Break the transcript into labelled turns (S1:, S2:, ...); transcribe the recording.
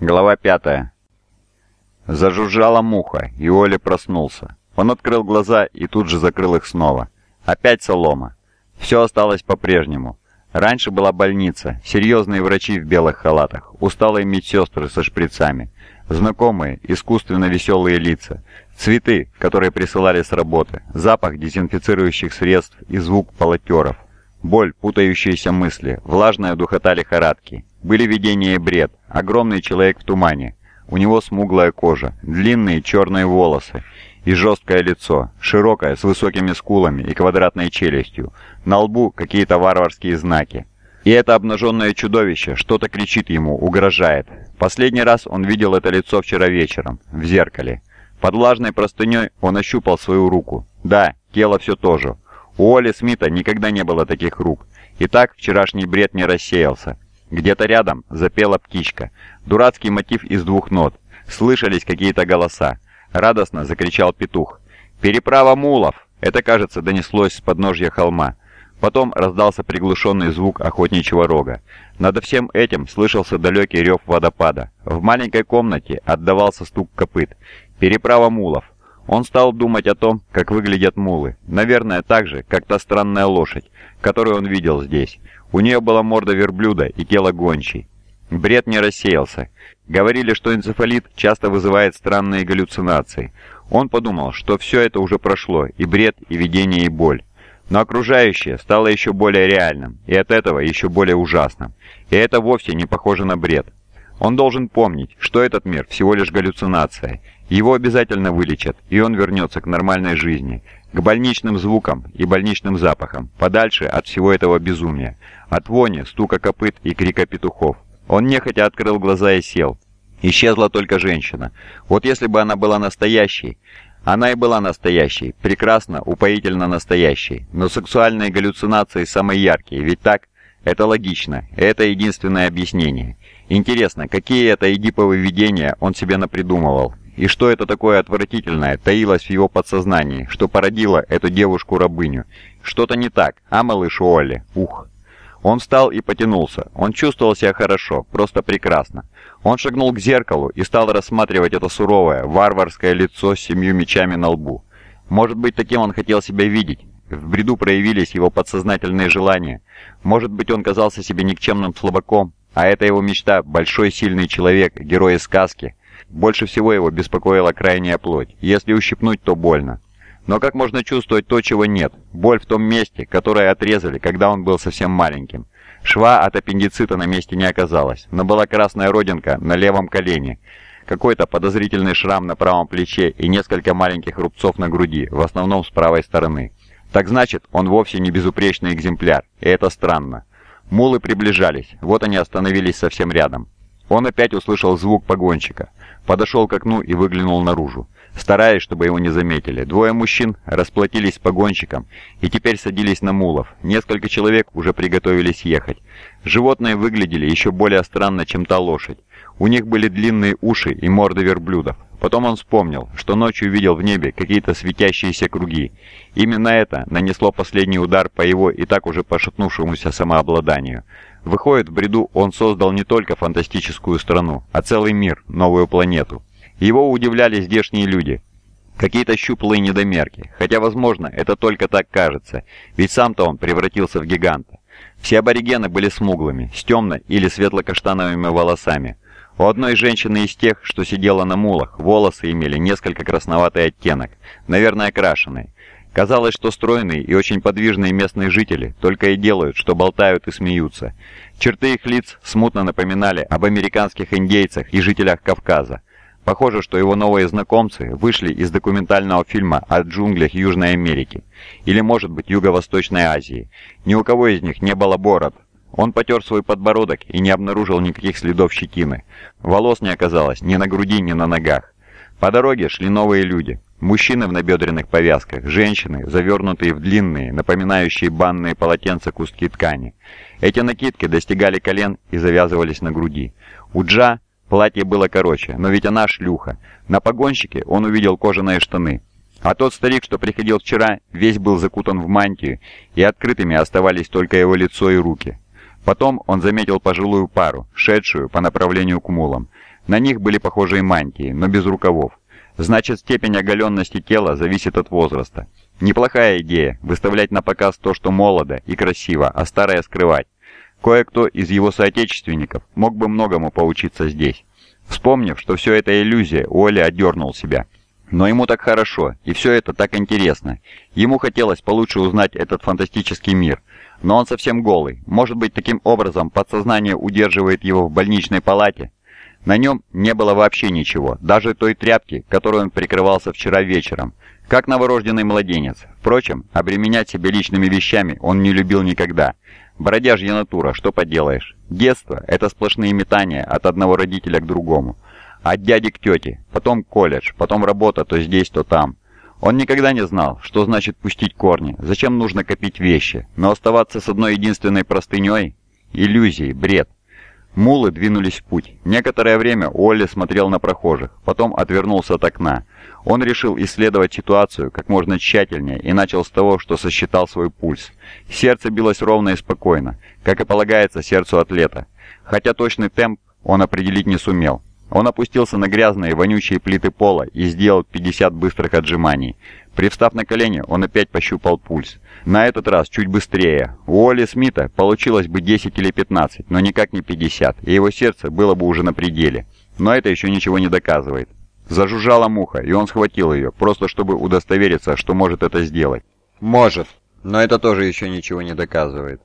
S1: Глава пятая. Зажужжала муха, и Оля проснулся. Он открыл глаза и тут же закрыл их снова. Опять солома. Все осталось по-прежнему. Раньше была больница, серьезные врачи в белых халатах, усталые медсестры со шприцами, знакомые, искусственно веселые лица, цветы, которые присылали с работы, запах дезинфицирующих средств и звук полотеров, боль, путающиеся мысли, влажная духота лихорадки. Были видения и бред, огромный человек в тумане, у него смуглая кожа, длинные черные волосы и жесткое лицо, широкое, с высокими скулами и квадратной челюстью, на лбу какие-то варварские знаки. И это обнаженное чудовище что-то кричит ему, угрожает. Последний раз он видел это лицо вчера вечером, в зеркале. Под влажной простыней он ощупал свою руку. Да, тело все то же. У Оли Смита никогда не было таких рук. И так вчерашний бред не рассеялся. Где-то рядом запела птичка. Дурацкий мотив из двух нот. Слышались какие-то голоса. Радостно закричал петух. «Переправа мулов!» Это, кажется, донеслось с подножья холма. Потом раздался приглушенный звук охотничьего рога. Над всем этим слышался далекий рев водопада. В маленькой комнате отдавался стук копыт. Переправа мулов. Он стал думать о том, как выглядят мулы. Наверное, так же, как та странная лошадь, которую он видел здесь. У нее была морда верблюда и тело гончей. Бред не рассеялся. Говорили, что энцефалит часто вызывает странные галлюцинации. Он подумал, что все это уже прошло, и бред, и видение, и боль. Но окружающее стало еще более реальным, и от этого еще более ужасным. И это вовсе не похоже на бред. Он должен помнить, что этот мир всего лишь галлюцинация. Его обязательно вылечат, и он вернется к нормальной жизни, к больничным звукам и больничным запахам, подальше от всего этого безумия, от вони, стука копыт и крика петухов. Он нехотя открыл глаза и сел. Исчезла только женщина. Вот если бы она была настоящей... Она и была настоящей, прекрасно, упоительно настоящей, но сексуальные галлюцинации самые яркие, ведь так? Это логично, это единственное объяснение. Интересно, какие это эдиповые видения он себе напридумывал? И что это такое отвратительное таилось в его подсознании, что породило эту девушку-рабыню? Что-то не так, а малыш Уолли? Ух! Он встал и потянулся. Он чувствовал себя хорошо, просто прекрасно. Он шагнул к зеркалу и стал рассматривать это суровое, варварское лицо с семью мечами на лбу. Может быть, таким он хотел себя видеть? В бреду проявились его подсознательные желания. Может быть, он казался себе никчемным слабаком, а это его мечта – большой сильный человек, герой сказки. Больше всего его беспокоила крайняя плоть. Если ущипнуть, то больно. Но как можно чувствовать то, чего нет? Боль в том месте, которое отрезали, когда он был совсем маленьким. Шва от аппендицита на месте не оказалось, но была красная родинка на левом колене, какой-то подозрительный шрам на правом плече и несколько маленьких рубцов на груди, в основном с правой стороны. Так значит, он вовсе не безупречный экземпляр, и это странно. Мулы приближались, вот они остановились совсем рядом. Он опять услышал звук погонщика, подошел к окну и выглянул наружу стараясь, чтобы его не заметили. Двое мужчин расплатились с погонщиком и теперь садились на мулов. Несколько человек уже приготовились ехать. Животные выглядели еще более странно, чем та лошадь. У них были длинные уши и морды верблюдов. Потом он вспомнил, что ночью видел в небе какие-то светящиеся круги. Именно это нанесло последний удар по его и так уже пошатнувшемуся самообладанию. Выходит, в бреду он создал не только фантастическую страну, а целый мир, новую планету. Его удивляли здешние люди. Какие-то щуплые недомерки. Хотя, возможно, это только так кажется, ведь сам-то он превратился в гиганта. Все аборигены были смуглыми, с темно- или светло-каштановыми волосами. У одной женщины из тех, что сидела на мулах, волосы имели несколько красноватый оттенок, наверное, крашеные. Казалось, что стройные и очень подвижные местные жители только и делают, что болтают и смеются. Черты их лиц смутно напоминали об американских индейцах и жителях Кавказа. Похоже, что его новые знакомцы вышли из документального фильма о джунглях Южной Америки. Или, может быть, Юго-Восточной Азии. Ни у кого из них не было бород. Он потер свой подбородок и не обнаружил никаких следов щетины. Волос не оказалось ни на груди, ни на ногах. По дороге шли новые люди. Мужчины в набедренных повязках, женщины, завернутые в длинные, напоминающие банные полотенца куски ткани. Эти накидки достигали колен и завязывались на груди. У Джа Платье было короче, но ведь она шлюха. На погонщике он увидел кожаные штаны. А тот старик, что приходил вчера, весь был закутан в мантию, и открытыми оставались только его лицо и руки. Потом он заметил пожилую пару, шедшую по направлению к мулам. На них были похожие мантии, но без рукавов. Значит, степень оголенности тела зависит от возраста. Неплохая идея – выставлять на показ то, что молодо и красиво, а старое скрывать. Кое-кто из его соотечественников мог бы многому поучиться здесь. Вспомнив, что все это иллюзия, Уолли отдернул себя. Но ему так хорошо, и все это так интересно. Ему хотелось получше узнать этот фантастический мир. Но он совсем голый. Может быть, таким образом подсознание удерживает его в больничной палате? На нем не было вообще ничего, даже той тряпки, которой он прикрывался вчера вечером, как новорожденный младенец. Впрочем, обременять себя личными вещами он не любил никогда. Бродяжья натура, что поделаешь. Детство – это сплошные метания от одного родителя к другому. От дяди к тете, потом колледж, потом работа то здесь, то там. Он никогда не знал, что значит пустить корни, зачем нужно копить вещи, но оставаться с одной единственной простыней – иллюзии, бред. Мулы двинулись в путь. Некоторое время Уолли смотрел на прохожих, потом отвернулся от окна. Он решил исследовать ситуацию как можно тщательнее и начал с того, что сосчитал свой пульс. Сердце билось ровно и спокойно, как и полагается сердцу атлета, хотя точный темп он определить не сумел. Он опустился на грязные, вонючие плиты пола и сделал 50 быстрых отжиманий. Привстав на колени, он опять пощупал пульс. На этот раз чуть быстрее. У Оли Смита получилось бы 10 или 15, но никак не 50, и его сердце было бы уже на пределе. Но это еще ничего не доказывает. Зажужжала муха, и он схватил ее, просто чтобы удостовериться, что может это сделать.
S2: Может, но это тоже еще ничего не доказывает.